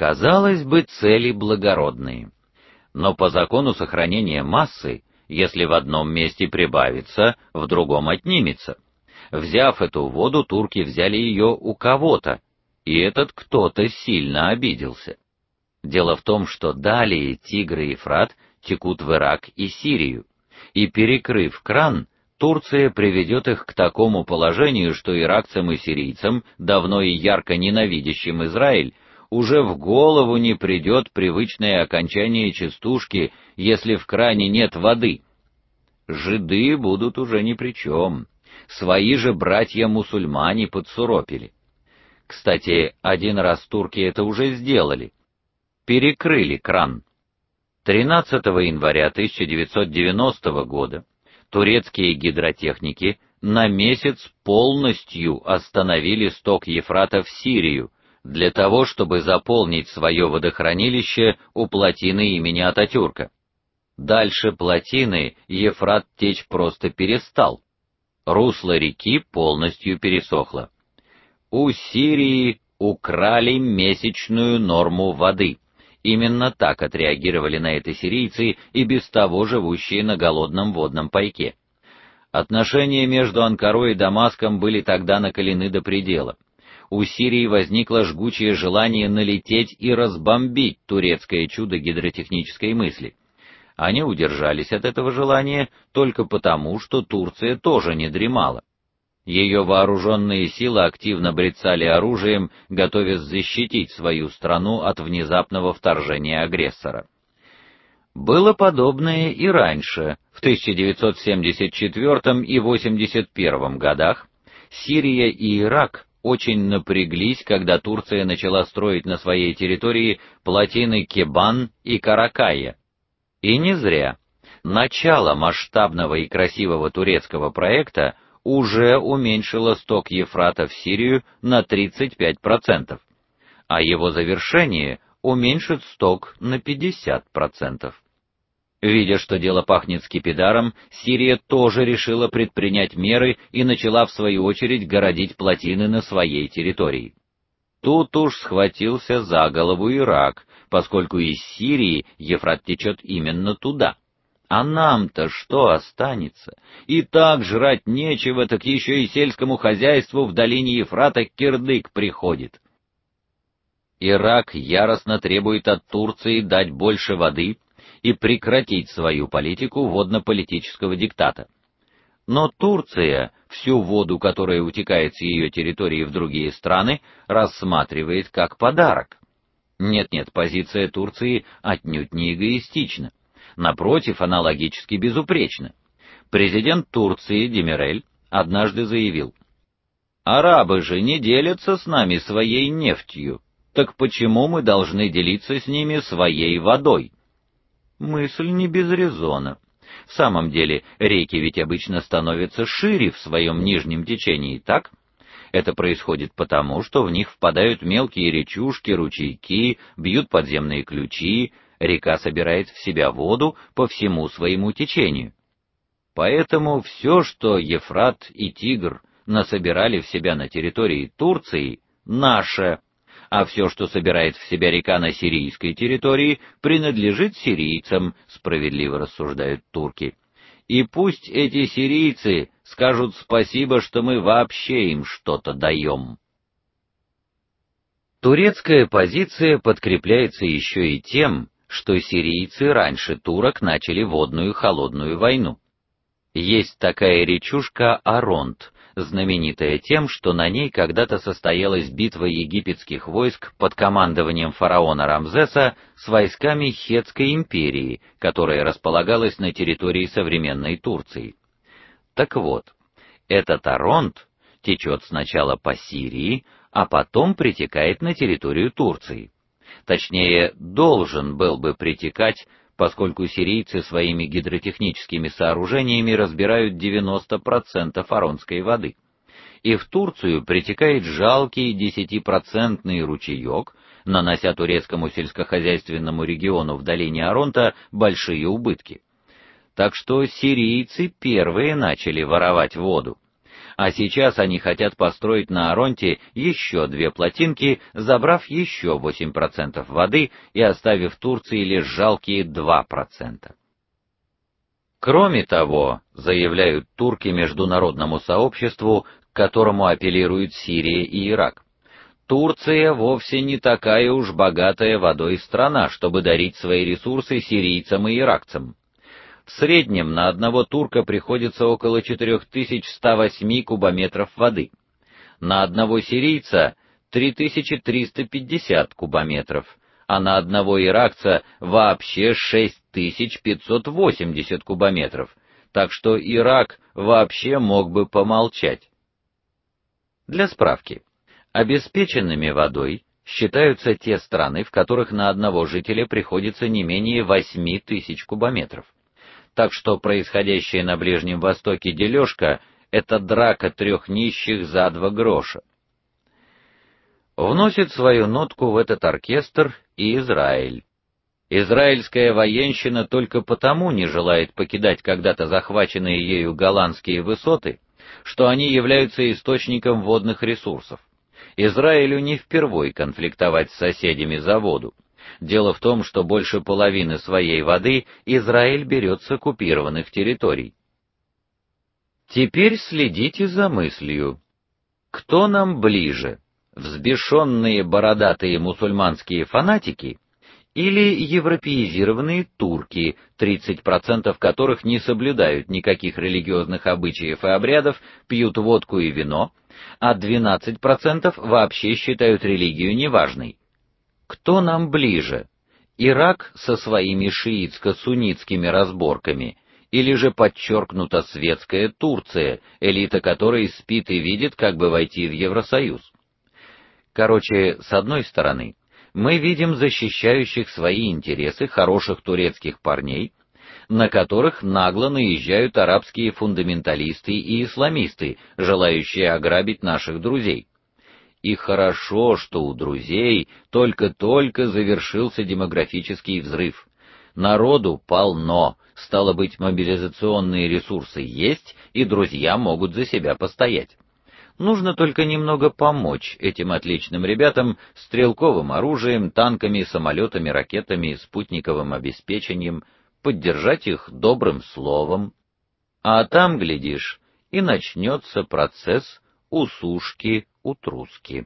Казалось бы, цели благородные. Но по закону сохранения массы, если в одном месте прибавится, в другом отнимется. Взяв эту воду, турки взяли ее у кого-то, и этот кто-то сильно обиделся. Дело в том, что далее Тигр и Ефрат текут в Ирак и Сирию, и перекрыв кран, Турция приведет их к такому положению, что иракцам и сирийцам, давно и ярко ненавидящим Израиль, уже в голову не придет привычное окончание частушки, если в кране нет воды. Жиды будут уже ни при чем. Свои же братья-мусульмане подсуропили. Кстати, один раз турки это уже сделали. Перекрыли кран. 13 января 1990 года турецкие гидротехники на месяц полностью остановили сток Ефрата в Сирию для того, чтобы заполнить свое водохранилище у плотины имени Ататюрка. Дальше плотины Ефрат течь просто перестал. Русло реки полностью пересохло. У Сирии украли месячную норму воды. Именно так отреагировали на это сирийцы и без того живущие на голодном водном пайке. Отношения между Анкарой и Дамаском были тогда накалены до предела. У Сирии возникло жгучее желание налететь и разбомбить турецкое чудо гидротехнической мысли. Они удержались от этого желания только потому, что Турция тоже не дремала. Ее вооруженные силы активно брецали оружием, готовясь защитить свою страну от внезапного вторжения агрессора. Было подобное и раньше, в 1974 и 81 годах. Сирия и Ирак очень напряглись, когда Турция начала строить на своей территории плотины Кебан и Каракая. И не зря. Начало масштабного и красивого турецкого проекта уже уменьшила сток Ефрата в Сирию на 35%, а его завершение уменьшит сток на 50%. Видя, что дело пахнет скипидаром, Сирия тоже решила предпринять меры и начала в свою очередь городить плотины на своей территории. Тут уж схватился за голову Ирак, поскольку из Сирии Ефрат течет именно туда. А нам-то что останется? И так жрать нечего, так еще и сельскому хозяйству в долине Ефрата кирдык приходит. Ирак яростно требует от Турции дать больше воды и прекратить свою политику водно-политического диктата. Но Турция всю воду, которая утекает с ее территории в другие страны, рассматривает как подарок. Нет-нет, позиция Турции отнюдь не эгоистична. Напротив, она логически безупречна. Президент Турции Демирель однажды заявил: "Арабы же не делятся с нами своей нефтью, так почему мы должны делиться с ними своей водой?" Мысль не без резона. В самом деле, реки ведь обычно становятся шире в своем нижнем течении, так? Это происходит потому, что в них впадают мелкие речушки, ручейки, бьют подземные ключи, река собирает в себя воду по всему своему течению. Поэтому все, что Ефрат и Тигр насобирали в себя на территории Турции, наше, а все, что собирает в себя река на сирийской территории, принадлежит сирийцам, справедливо рассуждают турки. И пусть эти сирийцы скажут спасибо, что мы вообще им что-то даем. Турецкая позиция подкрепляется еще и тем, что сирийцы раньше турок начали водную холодную войну. Есть такая речушка Аронт, знаменитая тем, что на ней когда-то состоялась битва египетских войск под командованием фараона Рамзеса с войсками Хетской империи, которая располагалась на территории современной Турции. Так вот, этот Аронт течет сначала по Сирии, а потом притекает на территорию Турции. Точнее, должен был бы притекать, поскольку сирийцы своими гидротехническими сооружениями разбирают 90% аронской воды. И в Турцию притекает жалкий десятипроцентный ручеек, нанося турецкому сельскохозяйственному региону в долине Аронта большие убытки. Так что сирийцы первые начали воровать воду. А сейчас они хотят построить на Аронте еще две плотинки, забрав еще 8% воды и оставив Турции лишь жалкие 2%. Кроме того, заявляют турки международному сообществу, к которому апеллируют Сирия и Ирак. Турция вовсе не такая уж богатая водой страна, чтобы дарить свои ресурсы сирийцам и иракцам. В среднем на одного турка приходится около 4108 кубометров воды. На одного сирийца 3350 кубометров, а на одного иракца вообще 6580 кубометров. Так что Ирак вообще мог бы помолчать. Для справки. Обеспеченными водой считаются те страны, в которых на одного жителя приходится не менее 8 тысяч кубометров так что происходящее на Ближнем Востоке дележка — это драка трех нищих за два гроша. Вносит свою нотку в этот оркестр и Израиль. Израильская военщина только потому не желает покидать когда-то захваченные ею голландские высоты, что они являются источником водных ресурсов. Израилю не впервой конфликтовать с соседями за воду. Дело в том, что больше половины своей воды Израиль берет с оккупированных территорий. Теперь следите за мыслью. Кто нам ближе? Взбешенные бородатые мусульманские фанатики или европеизированные турки, 30% которых не соблюдают никаких религиозных обычаев и обрядов, пьют водку и вино, а 12% вообще считают религию неважной? Кто нам ближе? Ирак со своими шиитско-суннитскими разборками или же подчеркнуто светская Турция, элита которой спит и видит, как бы войти в Евросоюз? Короче, с одной стороны, мы видим защищающих свои интересы хороших турецких парней, на которых нагло наезжают арабские фундаменталисты и исламисты, желающие ограбить наших друзей. И хорошо, что у друзей только-только завершился демографический взрыв. Народу полно, стало быть, мобилизационные ресурсы есть, и друзья могут за себя постоять. Нужно только немного помочь этим отличным ребятам стрелковым оружием, танками, самолетами, ракетами, спутниковым обеспечением, поддержать их добрым словом. А там, глядишь, и начнется процесс усушки утруски.